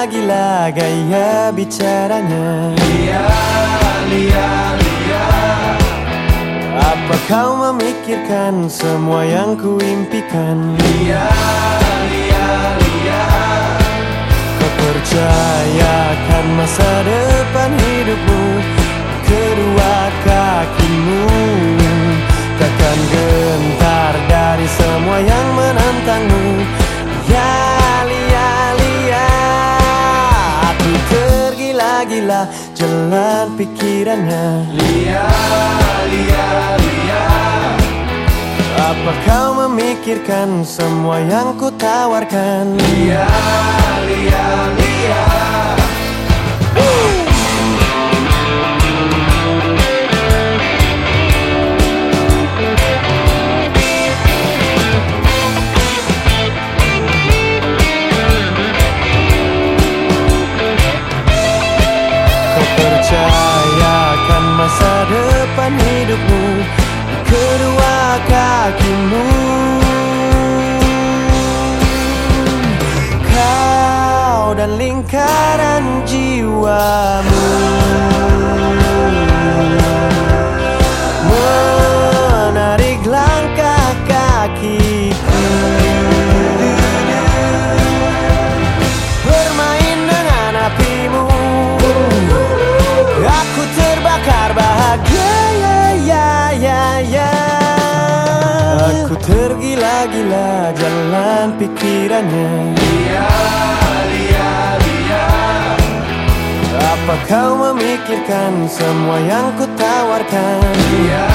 tergila-gila gaya bicaranya. Lia, Lia, Lia. Apa kau memikirkan semua yang kuimpikan? Lia, Lia, Lia. Kau percayakan masa depan jalan pikirannya. Lia, Lia, Lia. Apa kau memikirkan semua yang ku tawarkan? Lia, Lia, Lia percayakan masa depan hidupmu Kedua kakimu. Kau dan lingkaran jiwamu tergila-gila jalan pikirannya. Lia, Lia, Lia Apa kau memikirkan semua yang ku tawarkan? Lia,